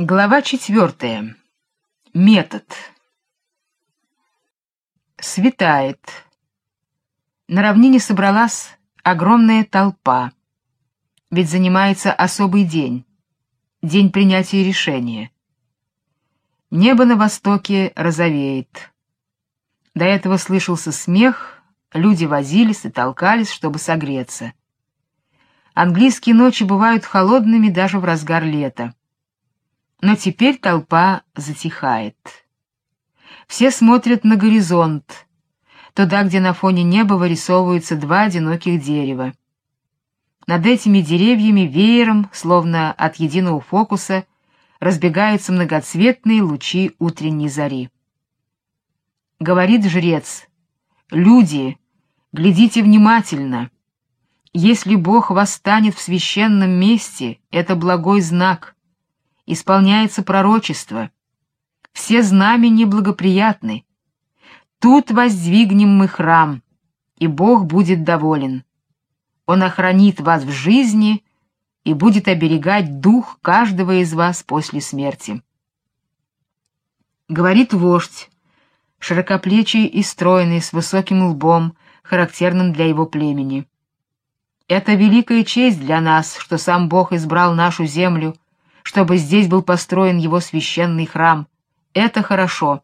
Глава четвертая. Метод. Светает. На равнине собралась огромная толпа. Ведь занимается особый день. День принятия решения. Небо на востоке розовеет. До этого слышался смех, люди возились и толкались, чтобы согреться. Английские ночи бывают холодными даже в разгар лета. Но теперь толпа затихает. Все смотрят на горизонт, туда, где на фоне неба вырисовываются два одиноких дерева. Над этими деревьями веером, словно от единого фокуса, разбегаются многоцветные лучи утренней зари. Говорит жрец: "Люди, глядите внимательно. Если Бог восстанет в священном месте, это благой знак исполняется пророчество. Все знамения благоприятны. Тут воздвигнем мы храм, и Бог будет доволен. Он охранит вас в жизни и будет оберегать дух каждого из вас после смерти. Говорит вождь, широкоплечий и стройный, с высоким лбом, характерным для его племени. Это великая честь для нас, что сам Бог избрал нашу землю чтобы здесь был построен его священный храм. Это хорошо.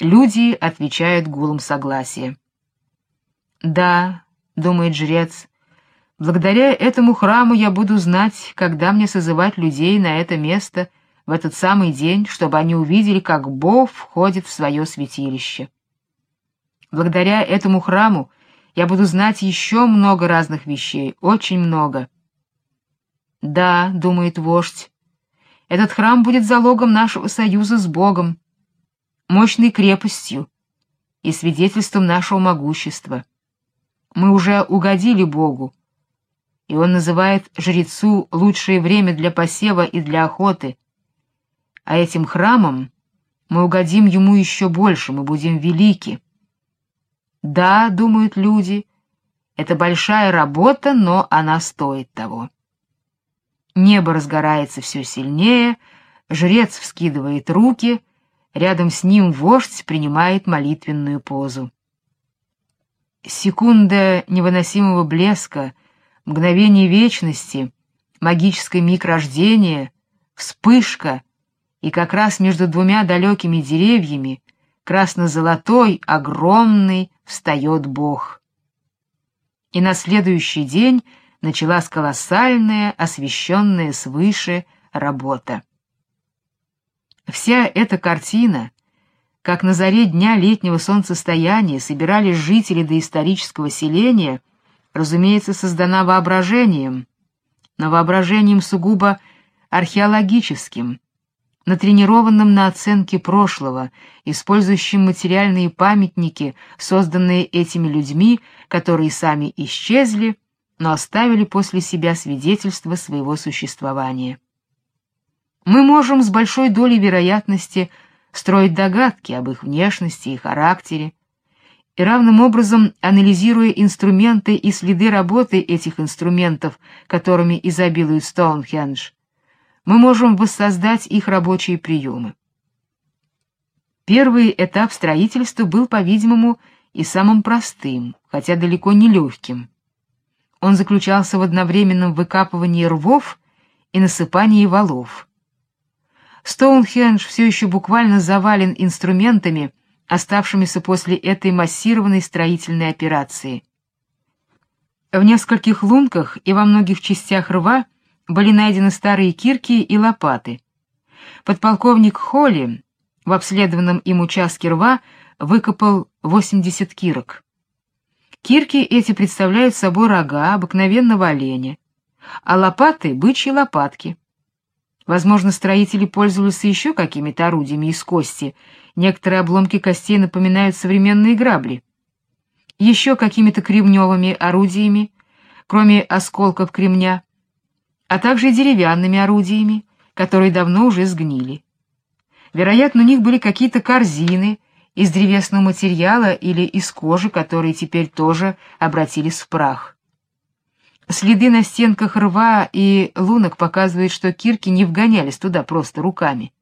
Люди отвечают гулом согласия. Да, думает жрец, благодаря этому храму я буду знать, когда мне созывать людей на это место в этот самый день, чтобы они увидели, как Бог входит в свое святилище. Благодаря этому храму я буду знать еще много разных вещей, очень много. Да, думает вождь, этот храм будет залогом нашего союза с Богом, мощной крепостью и свидетельством нашего могущества. Мы уже угодили Богу, и он называет жрецу лучшее время для посева и для охоты. А этим храмом мы угодим ему еще больше, мы будем велики. Да, думают люди, это большая работа, но она стоит того. Небо разгорается все сильнее, жрец вскидывает руки, рядом с ним вождь принимает молитвенную позу. Секунда невыносимого блеска, мгновение вечности, магический миг рождения, вспышка, и как раз между двумя далекими деревьями, красно-золотой, огромный, встает Бог. И на следующий день началась колоссальная, освещенная свыше работа. Вся эта картина, как на заре дня летнего солнцестояния собирались жители доисторического селения, разумеется, создана воображением, но воображением сугубо археологическим, натренированным на оценке прошлого, использующим материальные памятники, созданные этими людьми, которые сами исчезли но оставили после себя свидетельство своего существования. Мы можем с большой долей вероятности строить догадки об их внешности и характере, и равным образом, анализируя инструменты и следы работы этих инструментов, которыми изобилует Стоунхендж, мы можем воссоздать их рабочие приемы. Первый этап строительства был, по-видимому, и самым простым, хотя далеко не легким. Он заключался в одновременном выкапывании рвов и насыпании валов. Стоунхендж все еще буквально завален инструментами, оставшимися после этой массированной строительной операции. В нескольких лунках и во многих частях рва были найдены старые кирки и лопаты. Подполковник Холли в обследованном им участке рва выкопал 80 кирок. Кирки эти представляют собой рога обыкновенного оленя, а лопаты — бычьи лопатки. Возможно, строители пользовались еще какими-то орудиями из кости, некоторые обломки костей напоминают современные грабли. Еще какими-то кремневыми орудиями, кроме осколков кремня, а также деревянными орудиями, которые давно уже сгнили. Вероятно, у них были какие-то корзины из древесного материала или из кожи, которые теперь тоже обратились в прах. Следы на стенках рва и лунок показывают, что кирки не вгонялись туда просто руками.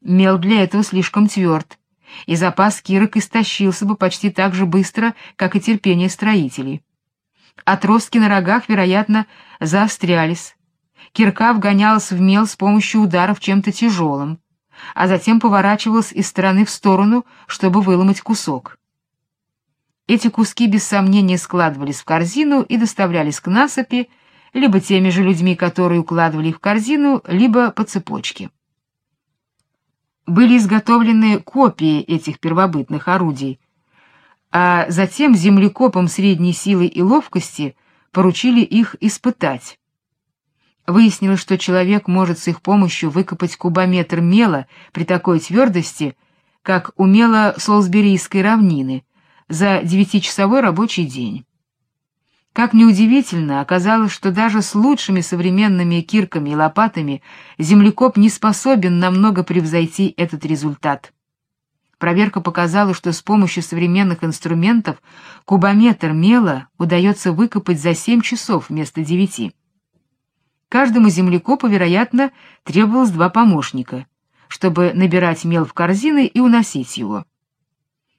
Мел для этого слишком тверд, и запас кирок истощился бы почти так же быстро, как и терпение строителей. Отростки на рогах, вероятно, заострялись. Кирка вгонялась в мел с помощью ударов чем-то тяжелым, а затем поворачивалась из стороны в сторону, чтобы выломать кусок. Эти куски без сомнения складывались в корзину и доставлялись к насыпи, либо теми же людьми, которые укладывали их в корзину, либо по цепочке. Были изготовлены копии этих первобытных орудий, а затем землекопам средней силы и ловкости поручили их испытать. Выяснилось, что человек может с их помощью выкопать кубометр мела при такой твердости, как у мела Солсберийской равнины, за девятичасовой рабочий день. Как неудивительно, оказалось, что даже с лучшими современными кирками и лопатами землекоп не способен намного превзойти этот результат. Проверка показала, что с помощью современных инструментов кубометр мела удается выкопать за 7 часов вместо 9. Каждому землекопу, вероятно, требовалось два помощника, чтобы набирать мел в корзины и уносить его.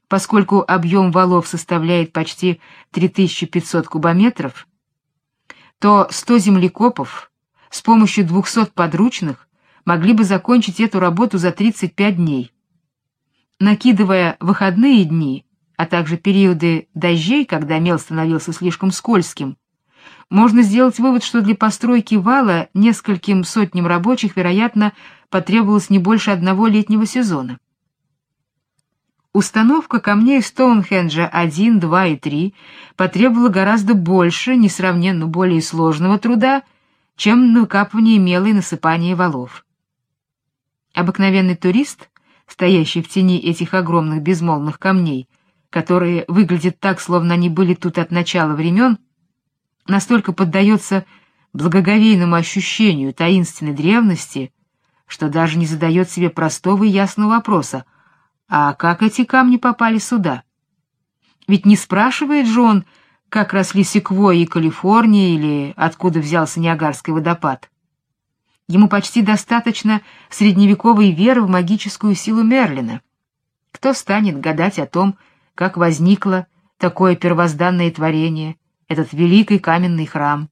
Поскольку объем валов составляет почти 3500 кубометров, то 100 землекопов с помощью 200 подручных могли бы закончить эту работу за 35 дней. Накидывая выходные дни, а также периоды дождей, когда мел становился слишком скользким, можно сделать вывод, что для постройки вала нескольким сотням рабочих, вероятно, потребовалось не больше одного летнего сезона. Установка камней Стоунхенджа 1, 2 и 3 потребовала гораздо больше, несравненно более сложного труда, чем выкапывание мела и насыпание валов. Обыкновенный турист, стоящий в тени этих огромных безмолвных камней, которые выглядят так, словно они были тут от начала времен, настолько поддается благоговейному ощущению таинственной древности, что даже не задает себе простого и ясного вопроса — а как эти камни попали сюда? Ведь не спрашивает же он, как росли секвойи и Калифорния или откуда взялся Ниагарский водопад. Ему почти достаточно средневековой веры в магическую силу Мерлина. Кто станет гадать о том, как возникло такое первозданное творение, этот великий каменный храм?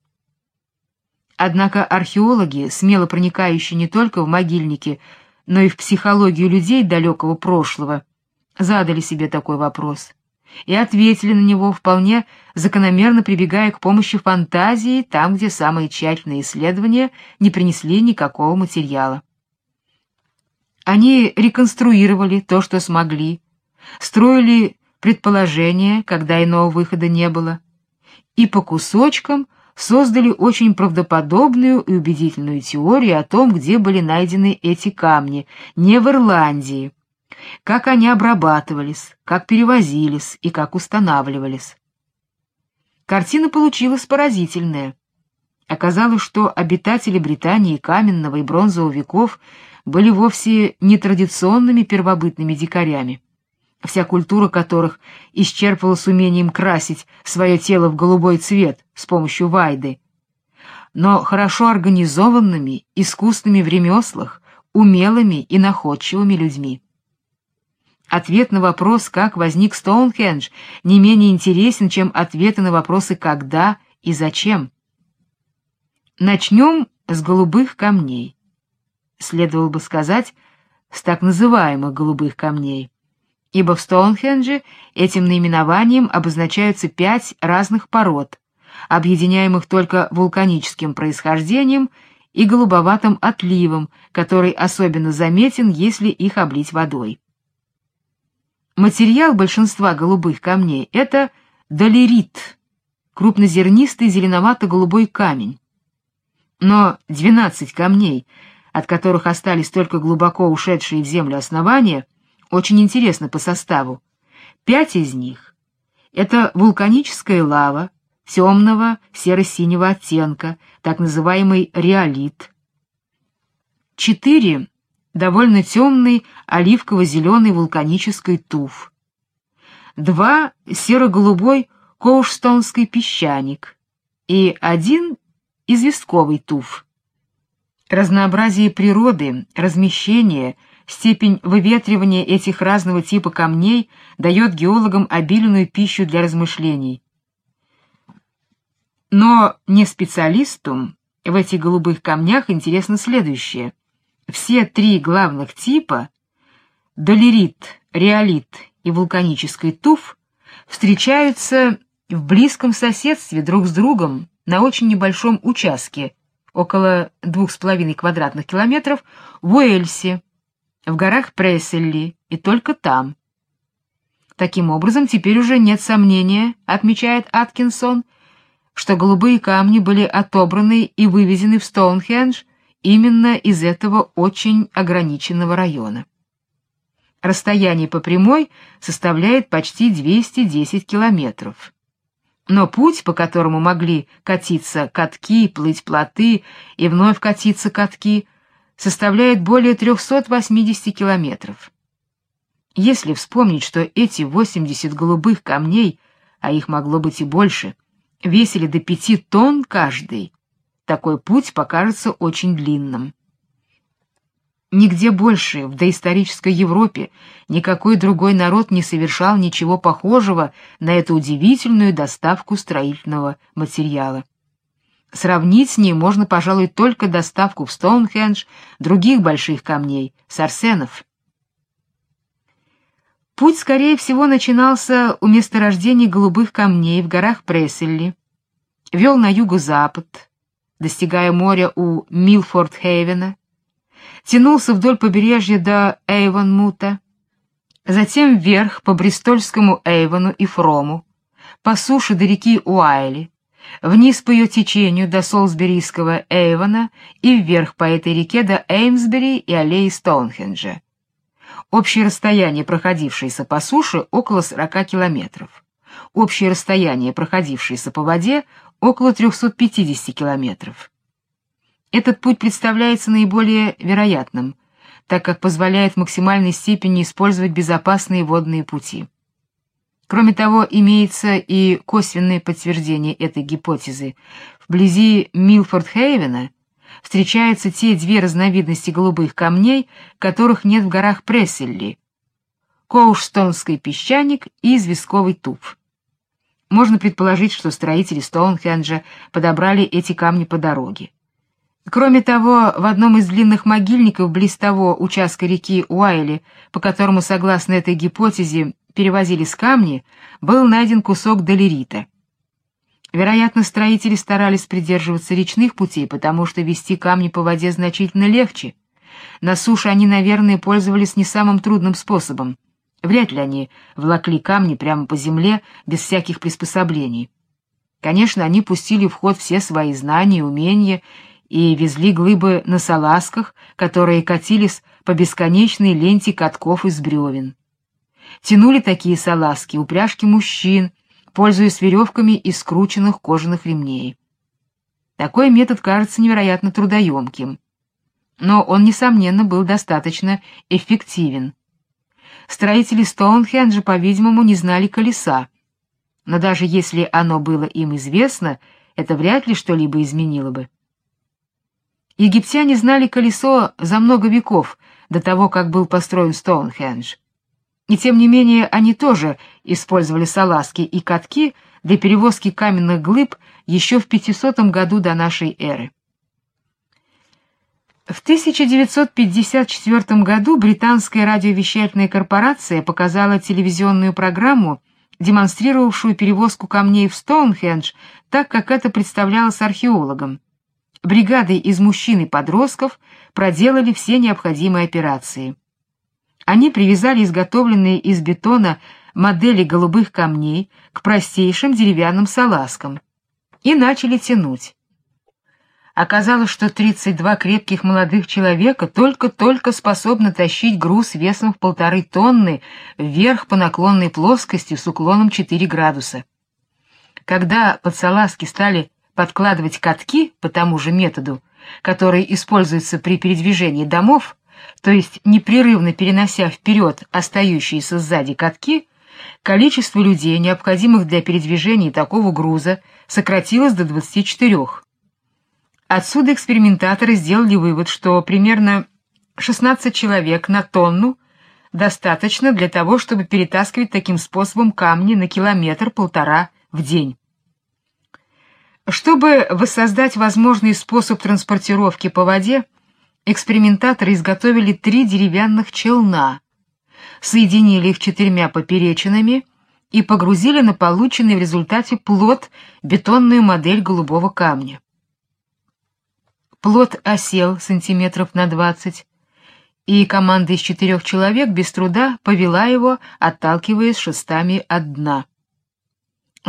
Однако археологи, смело проникающие не только в могильники, но и в психологию людей далекого прошлого, задали себе такой вопрос и ответили на него вполне закономерно прибегая к помощи фантазии там, где самые тщательные исследования не принесли никакого материала. Они реконструировали то, что смогли, строили предположения, когда иного выхода не было, и по кусочкам создали очень правдоподобную и убедительную теорию о том, где были найдены эти камни, не в Ирландии, как они обрабатывались, как перевозились и как устанавливались. Картина получилась поразительная. Оказалось, что обитатели Британии каменного и бронзового веков были вовсе не традиционными первобытными дикарями вся культура которых исчерпывалась умением красить свое тело в голубой цвет с помощью вайды, но хорошо организованными, искусными в ремеслах, умелыми и находчивыми людьми. Ответ на вопрос, как возник Стоунхендж, не менее интересен, чем ответы на вопросы «когда» и «зачем». Начнем с голубых камней. Следовало бы сказать, с так называемых голубых камней ибо в Стоунхендже этим наименованием обозначаются пять разных пород, объединяемых только вулканическим происхождением и голубоватым отливом, который особенно заметен, если их облить водой. Материал большинства голубых камней — это долерит, крупнозернистый зеленовато-голубой камень. Но 12 камней, от которых остались только глубоко ушедшие в землю основания, очень интересно по составу. Пять из них — это вулканическая лава темного серо-синего оттенка, так называемый реолит. Четыре — довольно темный оливково-зеленый вулканический туф. Два — серо-голубой коушстонский песчаник. и один известковый туф. Разнообразие природы, размещение, степень выветривания этих разного типа камней дает геологам обильную пищу для размышлений. Но не специалисту в этих голубых камнях интересно следующее. Все три главных типа — долерит, реолит и вулканический туф — встречаются в близком соседстве друг с другом на очень небольшом участке, около двух с половиной квадратных километров, в Уэльсе, в горах Пресселли, и только там. Таким образом, теперь уже нет сомнения, отмечает Аткинсон, что голубые камни были отобраны и вывезены в Стоунхендж именно из этого очень ограниченного района. Расстояние по прямой составляет почти 210 километров. Но путь, по которому могли катиться катки, плыть плоты и вновь катиться катки, составляет более 380 километров. Если вспомнить, что эти 80 голубых камней, а их могло быть и больше, весили до пяти тонн каждый, такой путь покажется очень длинным. Нигде больше в доисторической Европе никакой другой народ не совершал ничего похожего на эту удивительную доставку строительного материала. Сравнить с ней можно, пожалуй, только доставку в Стоунхендж других больших камней, сарсенов. Путь, скорее всего, начинался у месторождений голубых камней в горах Пресселли, вел на юго-запад, достигая моря у Милфорд-Хейвена, тянулся вдоль побережья до Эйвонмута, затем вверх по Бристольскому Эйвону и Фрому, по суше до реки Уайли, вниз по ее течению до Солсберийского Эйвона и вверх по этой реке до Эймсбери и аллеи Стоунхенджа. Общее расстояние, проходившееся по суше, около 40 километров. Общее расстояние, проходившееся по воде, около 350 километров. Этот путь представляется наиболее вероятным, так как позволяет в максимальной степени использовать безопасные водные пути. Кроме того, имеется и косвенное подтверждение этой гипотезы. Вблизи Милфорд-Хейвена встречаются те две разновидности голубых камней, которых нет в горах Пресселли — Коушстонский песчаник и известковый туф. Можно предположить, что строители Стоунхенджа подобрали эти камни по дороге. Кроме того, в одном из длинных могильников близ того участка реки Уайли, по которому, согласно этой гипотезе, перевозились камни, был найден кусок долерита. Вероятно, строители старались придерживаться речных путей, потому что вести камни по воде значительно легче. На суше они, наверное, пользовались не самым трудным способом. Вряд ли они влакли камни прямо по земле без всяких приспособлений. Конечно, они пустили в ход все свои знания, умения и везли глыбы на салазках, которые катились по бесконечной ленте катков из бревен. Тянули такие салазки упряжки мужчин, пользуясь веревками из скрученных кожаных ремней. Такой метод кажется невероятно трудоемким, но он, несомненно, был достаточно эффективен. Строители Стоунхенджа, по-видимому, не знали колеса, но даже если оно было им известно, это вряд ли что-либо изменило бы. Египтяне знали колесо за много веков до того, как был построен Стоунхендж. И тем не менее они тоже использовали салазки и катки для перевозки каменных глыб еще в 500 году до нашей эры. В 1954 году британская радиовещательная корпорация показала телевизионную программу, демонстрировавшую перевозку камней в Стоунхендж так, как это представлялось археологам бригадой из мужчин и подростков проделали все необходимые операции. Они привязали изготовленные из бетона модели голубых камней к простейшим деревянным салазкам и начали тянуть. Оказалось, что 32 крепких молодых человека только-только способны тащить груз весом в полторы тонны вверх по наклонной плоскости с уклоном 4 градуса. Когда под салазки стали подкладывать катки по тому же методу, который используется при передвижении домов, то есть непрерывно перенося вперед остающиеся сзади катки, количество людей, необходимых для передвижения такого груза, сократилось до 24. Отсюда экспериментаторы сделали вывод, что примерно 16 человек на тонну достаточно для того, чтобы перетаскивать таким способом камни на километр-полтора в день. Чтобы воссоздать возможный способ транспортировки по воде, экспериментаторы изготовили три деревянных челна, соединили их четырьмя поперечинами и погрузили на полученный в результате плот бетонную модель голубого камня. Плот осел сантиметров на двадцать, и команда из четырех человек без труда повела его, отталкиваясь шестами от дна.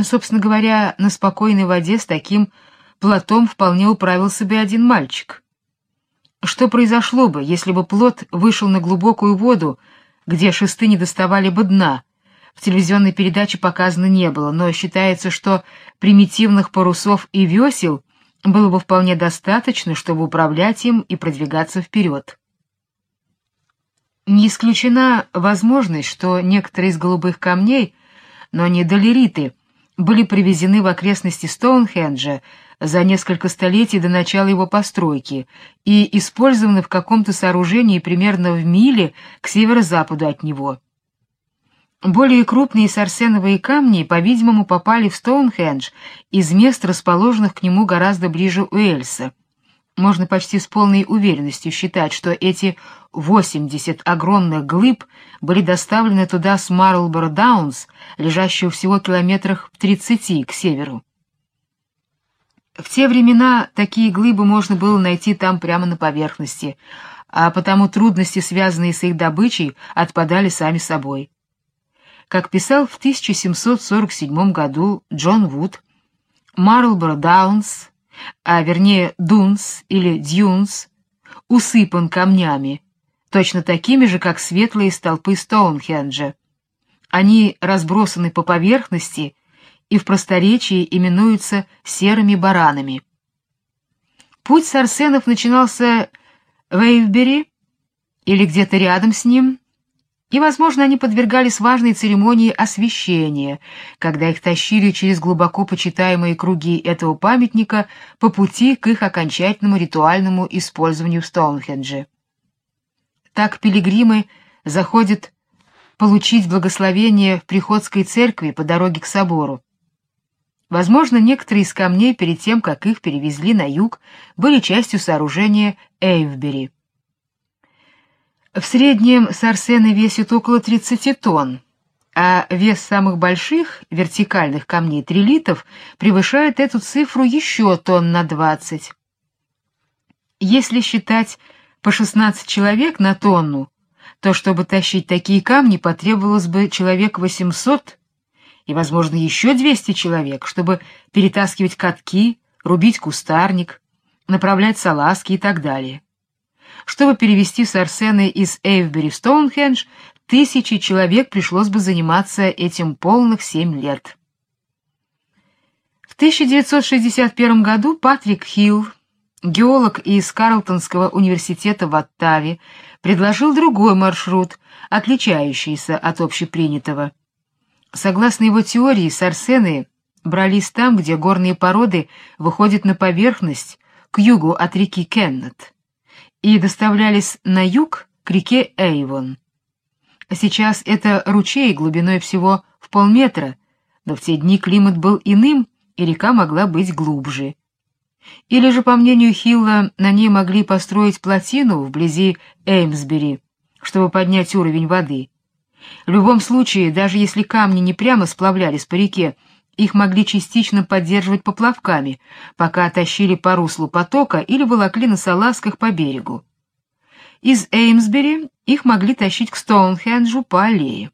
Собственно говоря, на спокойной воде с таким плотом вполне управился бы один мальчик. Что произошло бы, если бы плот вышел на глубокую воду, где шесты не доставали бы дна? В телевизионной передаче показано не было, но считается, что примитивных парусов и весел было бы вполне достаточно, чтобы управлять им и продвигаться вперед. Не исключена возможность, что некоторые из голубых камней, но не долериты, были привезены в окрестности Стоунхенджа за несколько столетий до начала его постройки и использованы в каком-то сооружении примерно в миле к северо-западу от него. Более крупные сарсеновые камни, по-видимому, попали в Стоунхендж из мест, расположенных к нему гораздо ближе Уэльса. Можно почти с полной уверенностью считать, что эти 80 огромных глыб были доставлены туда с Марлборо Даунс, лежащего всего километрах в 30 к северу. В те времена такие глыбы можно было найти там прямо на поверхности, а потому трудности, связанные с их добычей, отпадали сами собой. Как писал в 1747 году Джон Вуд, Марлборо Даунс а вернее Дунс или Дюнс, усыпан камнями, точно такими же, как светлые столпы Стоунхенджа. Они разбросаны по поверхности и в просторечии именуются серыми баранами. Путь Сарсенов начинался в Эйвбери или где-то рядом с ним, и, возможно, они подвергались важной церемонии освящения, когда их тащили через глубоко почитаемые круги этого памятника по пути к их окончательному ритуальному использованию в Стоунхендже. Так пилигримы заходят получить благословение в приходской церкви по дороге к собору. Возможно, некоторые из камней перед тем, как их перевезли на юг, были частью сооружения Эйвбери. В среднем сарсены весят около 30 тонн, а вес самых больших вертикальных камней трилитов превышает эту цифру еще тонн на 20. Если считать по 16 человек на тонну, то чтобы тащить такие камни, потребовалось бы человек 800 и, возможно, еще 200 человек, чтобы перетаскивать катки, рубить кустарник, направлять салазки и так далее. Чтобы перевести сарсены из Эйвбери в Стоунхендж, тысячи человек пришлось бы заниматься этим полных семь лет. В 1961 году Патрик Хилл, геолог из Карлтонского университета в Оттаве, предложил другой маршрут, отличающийся от общепринятого. Согласно его теории, сарсены брались там, где горные породы выходят на поверхность, к югу от реки Кеннет и доставлялись на юг к реке Эйвон. Сейчас это ручей глубиной всего в полметра, но в те дни климат был иным, и река могла быть глубже. Или же, по мнению Хилла, на ней могли построить плотину вблизи Эймсбери, чтобы поднять уровень воды. В любом случае, даже если камни не прямо сплавлялись по реке, их могли частично поддерживать поплавками, пока тащили по руслу потока или волокли на салазках по берегу. Из Эймсбери их могли тащить к Стоунхенджу по аллее.